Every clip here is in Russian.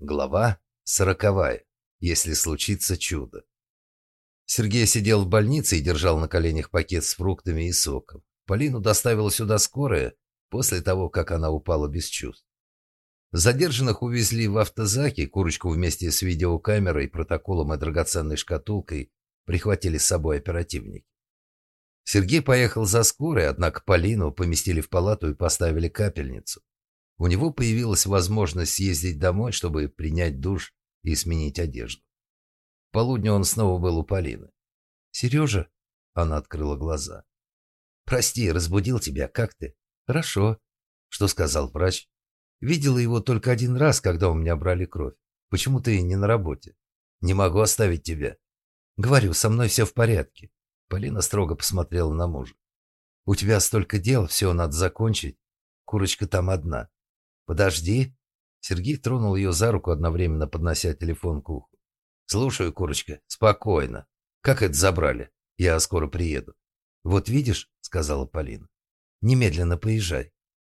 Глава сороковая. Если случится чудо. Сергей сидел в больнице и держал на коленях пакет с фруктами и соком. Полину доставила сюда скорая после того, как она упала без чувств. Задержанных увезли в автозаке, курочку вместе с видеокамерой, протоколом и драгоценной шкатулкой прихватили с собой оперативники. Сергей поехал за скорой, однако Полину поместили в палату и поставили капельницу. У него появилась возможность съездить домой, чтобы принять душ и сменить одежду. В полудню он снова был у Полины. «Сережа?» — она открыла глаза. «Прости, разбудил тебя. Как ты?» «Хорошо». «Что сказал врач?» «Видела его только один раз, когда у меня брали кровь. Почему ты не на работе?» «Не могу оставить тебя». «Говорю, со мной все в порядке». Полина строго посмотрела на мужа. «У тебя столько дел, все надо закончить. Курочка там одна. «Подожди». Сергей тронул ее за руку, одновременно поднося телефон к уху. «Слушаю, курочка. Спокойно. Как это забрали? Я скоро приеду». «Вот видишь», — сказала Полина, — «немедленно поезжай».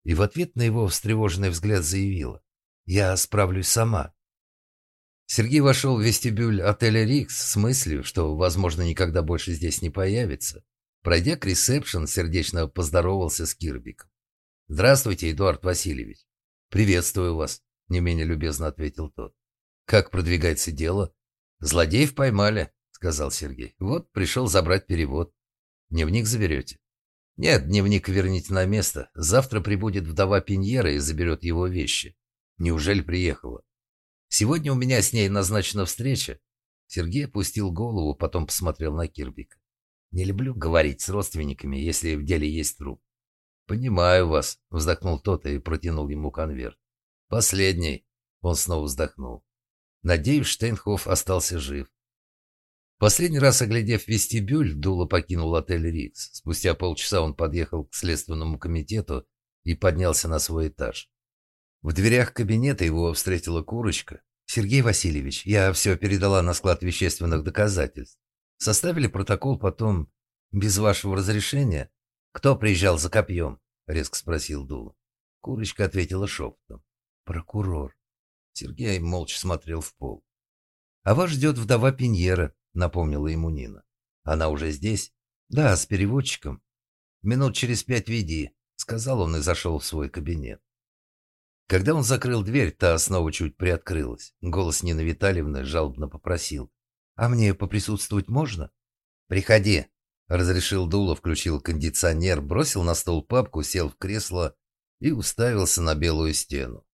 И в ответ на его встревоженный взгляд заявила. «Я справлюсь сама». Сергей вошел в вестибюль отеля «Рикс» с мыслью, что, возможно, никогда больше здесь не появится. Пройдя к ресепшн, сердечно поздоровался с Кирбиком. «Здравствуйте, Эдуард Васильевич». «Приветствую вас», — не менее любезно ответил тот. «Как продвигается дело?» «Злодеев поймали», — сказал Сергей. «Вот, пришел забрать перевод. Дневник заберете?» «Нет, дневник верните на место. Завтра прибудет вдова Пиньера и заберет его вещи. Неужели приехала?» «Сегодня у меня с ней назначена встреча». Сергей опустил голову, потом посмотрел на Кирбика. «Не люблю говорить с родственниками, если в деле есть труп. «Понимаю вас», — вздохнул тот и протянул ему конверт. «Последний», — он снова вздохнул. «Надеюсь, Штейнхоф остался жив». Последний раз оглядев вестибюль, Дула покинул отель «Рикс». Спустя полчаса он подъехал к следственному комитету и поднялся на свой этаж. В дверях кабинета его встретила курочка. «Сергей Васильевич, я все передала на склад вещественных доказательств. Составили протокол потом, без вашего разрешения, «Кто приезжал за копьем?» — резко спросил Дула. Курочка ответила шепотом. «Прокурор». Сергей молча смотрел в пол. «А вас ждет вдова Пиньера», — напомнила ему Нина. «Она уже здесь?» «Да, с переводчиком». «Минут через пять веди», — сказал он и зашел в свой кабинет. Когда он закрыл дверь, та снова чуть приоткрылась. Голос Нины Витальевны жалобно попросил. «А мне поприсутствовать можно?» «Приходи», Разрешил дуло, включил кондиционер, бросил на стол папку, сел в кресло и уставился на белую стену.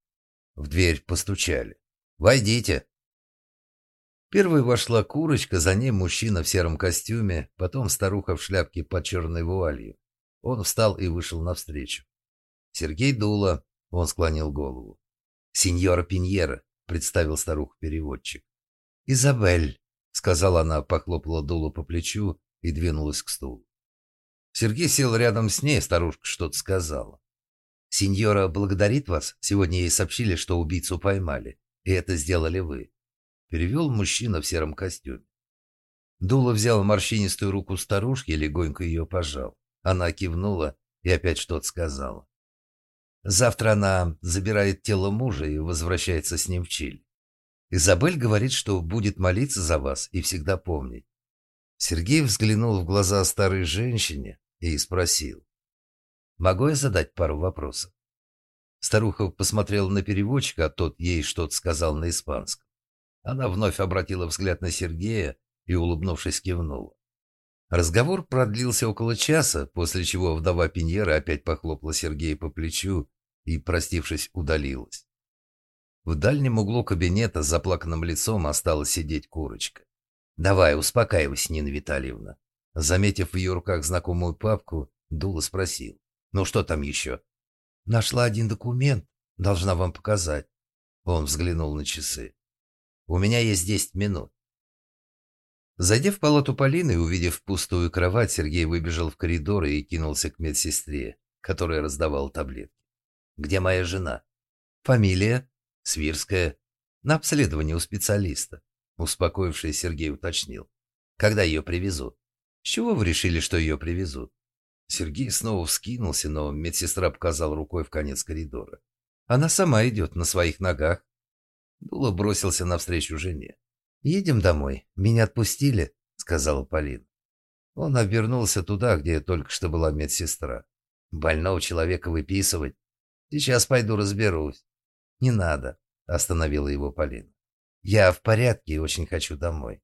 В дверь постучали. «Войдите!» Первой вошла курочка, за ней мужчина в сером костюме, потом старуха в шляпке под черной вуалью. Он встал и вышел навстречу. Сергей Дула, он склонил голову. «Сеньора Пиньера», — представил старуха-переводчик. «Изабель», — сказала она, похлопала Дулу по плечу и двинулась к стулу. Сергей сел рядом с ней, старушка что-то сказала. «Сеньора благодарит вас. Сегодня ей сообщили, что убийцу поймали. И это сделали вы». Перевел мужчина в сером костюме. Дула взял морщинистую руку старушки и легонько ее пожал. Она кивнула и опять что-то сказала. Завтра она забирает тело мужа и возвращается с ним в Чили. Изабель говорит, что будет молиться за вас и всегда помнить. Сергей взглянул в глаза старой женщине и спросил. «Могу я задать пару вопросов?» Старуха посмотрела на переводчика, а тот ей что-то сказал на испанском. Она вновь обратила взгляд на Сергея и, улыбнувшись, кивнула. Разговор продлился около часа, после чего вдова Пиньера опять похлопала Сергея по плечу и, простившись, удалилась. В дальнем углу кабинета с заплаканным лицом осталась сидеть курочка. «Давай, успокаивайся, Нина Витальевна». Заметив в ее руках знакомую папку, Дула спросил. «Ну что там еще?» «Нашла один документ. Должна вам показать». Он взглянул на часы. «У меня есть десять минут». Зайдя в палату Полины и увидев пустую кровать, Сергей выбежал в коридор и кинулся к медсестре, которая раздавала таблетки. «Где моя жена?» «Фамилия?» «Свирская». «На обследование у специалиста». Успокоившись, Сергей уточнил. «Когда ее привезут?» «С чего вы решили, что ее привезут?» Сергей снова вскинулся, но медсестра показала рукой в конец коридора. «Она сама идет на своих ногах». Дула бросился навстречу жене. «Едем домой. Меня отпустили», — сказала Полина. Он обернулся туда, где только что была медсестра. «Больного человека выписывать. Сейчас пойду разберусь». «Не надо», — остановила его Полина. «Я в порядке и очень хочу домой».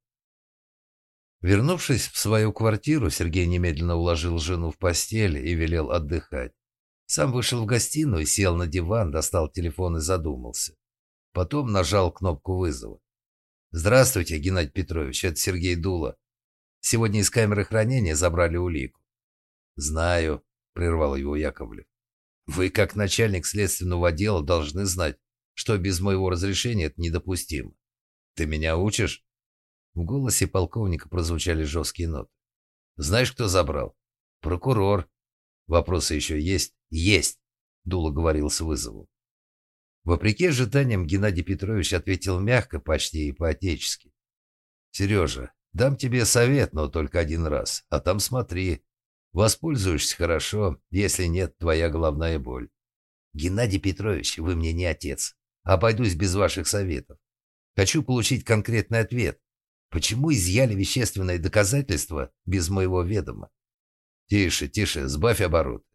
Вернувшись в свою квартиру, Сергей немедленно уложил жену в постель и велел отдыхать. Сам вышел в гостиную, сел на диван, достал телефон и задумался. Потом нажал кнопку вызова. «Здравствуйте, Геннадий Петрович, это Сергей Дула. Сегодня из камеры хранения забрали улику». «Знаю», — прервал его Яковлев. «Вы, как начальник следственного отдела, должны знать, что без моего разрешения это недопустимо. Ты меня учишь?» В голосе полковника прозвучали жесткие ноты. «Знаешь, кто забрал?» «Прокурор». «Вопросы еще есть?» «Есть», — Дула говорил с вызовом. Вопреки ожиданиям, Геннадий Петрович ответил мягко, почти и по-отечески. «Сережа, дам тебе совет, но только один раз, а там смотри. Воспользуешься хорошо, если нет, твоя головная боль. Геннадий Петрович, вы мне не отец. Обойдусь без ваших советов. Хочу получить конкретный ответ. Почему изъяли вещественное доказательство без моего ведома? Тише, тише, сбавь оборот.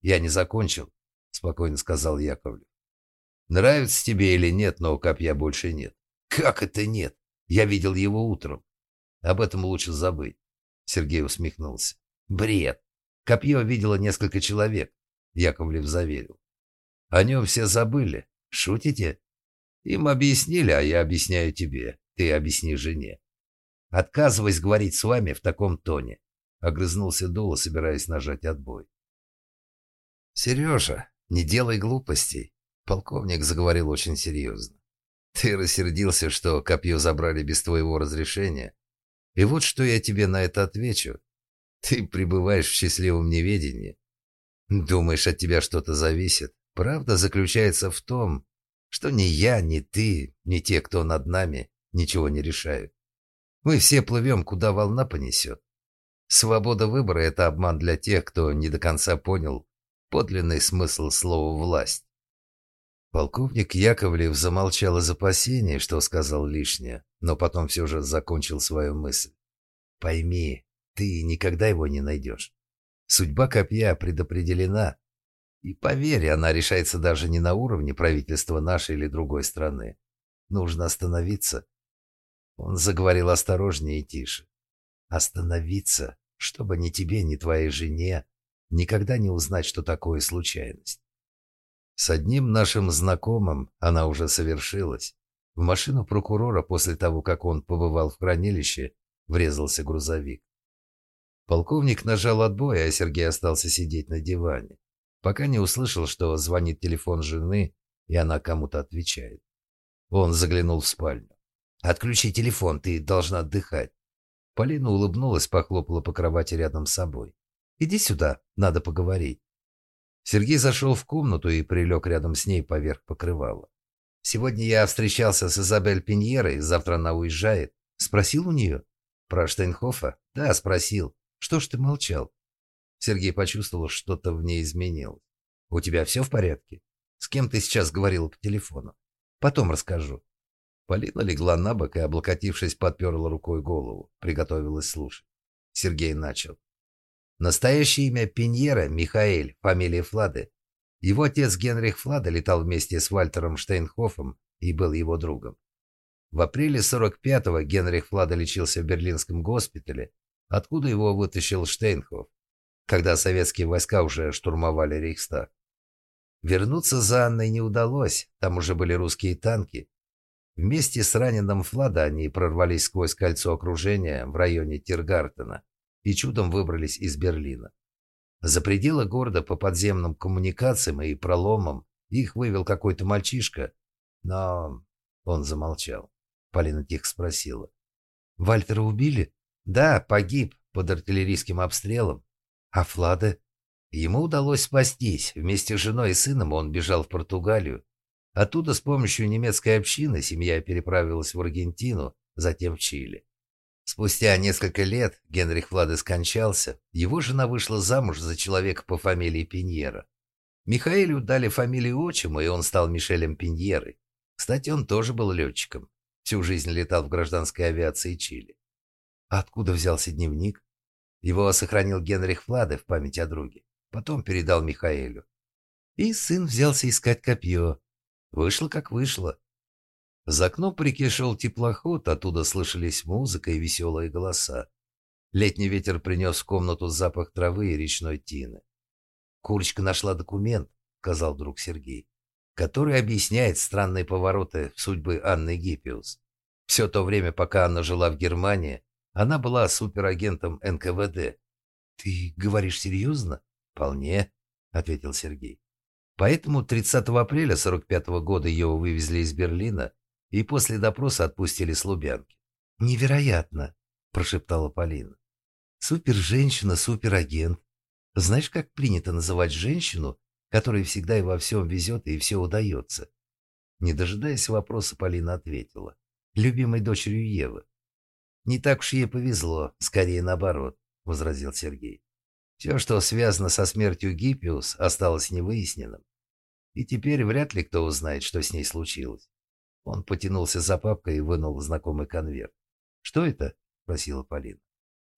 Я не закончил, спокойно сказал Яковлев. Нравится тебе или нет, но копья больше нет. Как это нет? Я видел его утром. Об этом лучше забыть. Сергей усмехнулся. Бред. Копье видело несколько человек, Яковлев заверил. О нем все забыли. Шутите? Им объяснили, а я объясняю тебе. Ты объясни жене. Отказываясь говорить с вами в таком тоне. Огрызнулся Дула, собираясь нажать отбой. Сережа, не делай глупостей. Полковник заговорил очень серьезно. «Ты рассердился, что копье забрали без твоего разрешения. И вот что я тебе на это отвечу. Ты пребываешь в счастливом неведении. Думаешь, от тебя что-то зависит. Правда заключается в том, что ни я, ни ты, ни те, кто над нами, ничего не решают. Мы все плывем, куда волна понесет. Свобода выбора – это обман для тех, кто не до конца понял подлинный смысл слова «власть». Полковник Яковлев замолчал из опасения, что сказал лишнее, но потом все же закончил свою мысль. «Пойми, ты никогда его не найдешь. Судьба копья предопределена. И поверь, она решается даже не на уровне правительства нашей или другой страны. Нужно остановиться». Он заговорил осторожнее и тише. «Остановиться, чтобы ни тебе, ни твоей жене никогда не узнать, что такое случайность. С одним нашим знакомым она уже совершилась. В машину прокурора после того, как он побывал в хранилище, врезался грузовик. Полковник нажал отбой, а Сергей остался сидеть на диване, пока не услышал, что звонит телефон жены, и она кому-то отвечает. Он заглянул в спальню. «Отключи телефон, ты должна отдыхать». Полина улыбнулась, похлопала по кровати рядом с собой. «Иди сюда, надо поговорить». Сергей зашел в комнату и прилег рядом с ней поверх покрывала. «Сегодня я встречался с Изабель Пиньерой, завтра она уезжает. Спросил у нее?» «Про Штейнхофа?» «Да, спросил. Что ж ты молчал?» Сергей почувствовал, что-то в ней изменилось. «У тебя все в порядке? С кем ты сейчас говорил по телефону?» «Потом расскажу». Полина легла на бок и, облокотившись, подперла рукой голову, приготовилась слушать. Сергей начал. Настоящее имя Пиньера – Михаэль, фамилия Флады. Его отец Генрих Флада летал вместе с Вальтером Штейнхофом и был его другом. В апреле 45-го Генрих Флада лечился в берлинском госпитале, откуда его вытащил Штейнхоф, когда советские войска уже штурмовали Рейхстаг. Вернуться за Анной не удалось, там уже были русские танки. Вместе с раненым Флада они прорвались сквозь кольцо окружения в районе Тиргартена и чудом выбрались из Берлина. За пределы города по подземным коммуникациям и проломам их вывел какой-то мальчишка, но он замолчал. Полина тихо спросила. «Вальтера убили?» «Да, погиб под артиллерийским обстрелом. А Флада?» Ему удалось спастись. Вместе с женой и сыном он бежал в Португалию. Оттуда с помощью немецкой общины семья переправилась в Аргентину, затем в Чили. Спустя несколько лет Генрих Влады скончался, его жена вышла замуж за человека по фамилии Пиньера. Михаэлю дали фамилию отчима, и он стал Мишелем Пиньерой. Кстати, он тоже был летчиком. Всю жизнь летал в гражданской авиации Чили. А откуда взялся дневник? Его сохранил Генрих Фладе в память о друге. Потом передал Михаэлю. И сын взялся искать копье. Вышло как вышло. За окном по реке шел теплоход, оттуда слышались музыка и веселые голоса. Летний ветер принес в комнату запах травы и речной тины. «Курочка нашла документ», — сказал друг Сергей, «который объясняет странные повороты в судьбы Анны Гиппиус. Все то время, пока Анна жила в Германии, она была суперагентом НКВД». «Ты говоришь серьезно?» «Вполне», — ответил Сергей. Поэтому 30 апреля 45 -го года ее вывезли из Берлина и после допроса отпустили с Лубянки. «Невероятно!» – прошептала Полина. «Супер-женщина, супер-агент. Знаешь, как принято называть женщину, которой всегда и во всем везет и все удается?» Не дожидаясь вопроса, Полина ответила. «Любимой дочерью Евы». «Не так уж ей повезло, скорее наоборот», – возразил Сергей. «Все, что связано со смертью Гиппиус, осталось невыясненным. И теперь вряд ли кто узнает, что с ней случилось. Он потянулся за папкой и вынул знакомый конверт. «Что это?» – спросила Полина.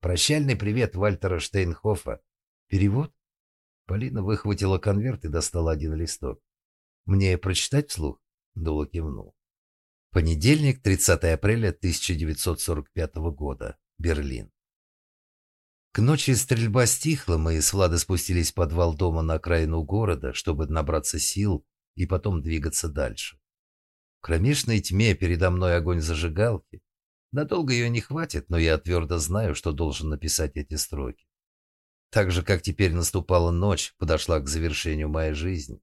«Прощальный привет Вальтера Штейнхофа. Перевод?» Полина выхватила конверт и достала один листок. «Мне прочитать вслух?» – Дула кивнул. Понедельник, 30 апреля 1945 года. Берлин. К ночи стрельба стихла, мы с Владой спустились в подвал дома на окраину города, чтобы набраться сил и потом двигаться дальше. В кромешной тьме передо мной огонь зажигалки. Надолго ее не хватит, но я твердо знаю, что должен написать эти строки. Так же, как теперь наступала ночь, подошла к завершению моя жизнь.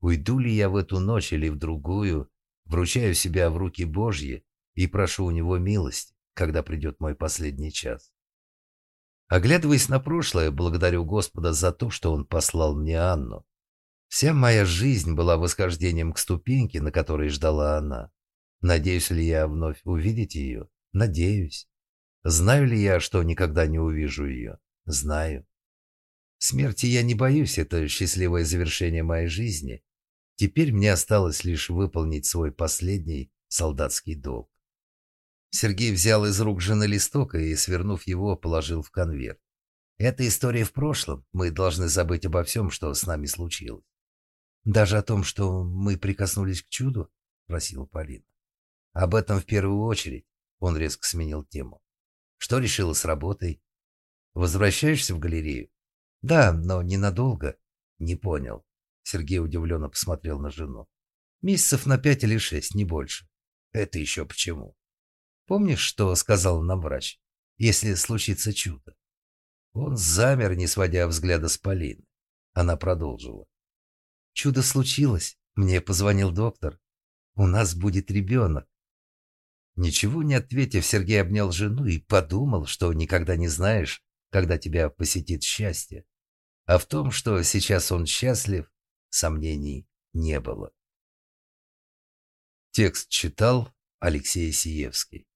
Уйду ли я в эту ночь или в другую, вручаю себя в руки Божьи и прошу у Него милости, когда придет мой последний час. Оглядываясь на прошлое, благодарю Господа за то, что Он послал мне Анну. Вся моя жизнь была восхождением к ступеньке, на которой ждала она. Надеюсь ли я вновь увидеть ее? Надеюсь. Знаю ли я, что никогда не увижу ее? Знаю. Смерти я не боюсь, это счастливое завершение моей жизни. Теперь мне осталось лишь выполнить свой последний солдатский долг. Сергей взял из рук жены листок и, свернув его, положил в конверт. Это история в прошлом. Мы должны забыть обо всем, что с нами случилось. «Даже о том, что мы прикоснулись к чуду?» – спросила Полина. «Об этом в первую очередь», – он резко сменил тему. «Что решила с работой? Возвращаешься в галерею?» «Да, но ненадолго». «Не понял». Сергей удивленно посмотрел на жену. «Месяцев на пять или шесть, не больше». «Это еще почему?» «Помнишь, что сказал нам врач? Если случится чудо?» Он замер, не сводя взгляда с Полины. Она продолжила. Чудо случилось. Мне позвонил доктор. У нас будет ребенок. Ничего не ответив, Сергей обнял жену и подумал, что никогда не знаешь, когда тебя посетит счастье. А в том, что сейчас он счастлив, сомнений не было. Текст читал Алексей Сиевский.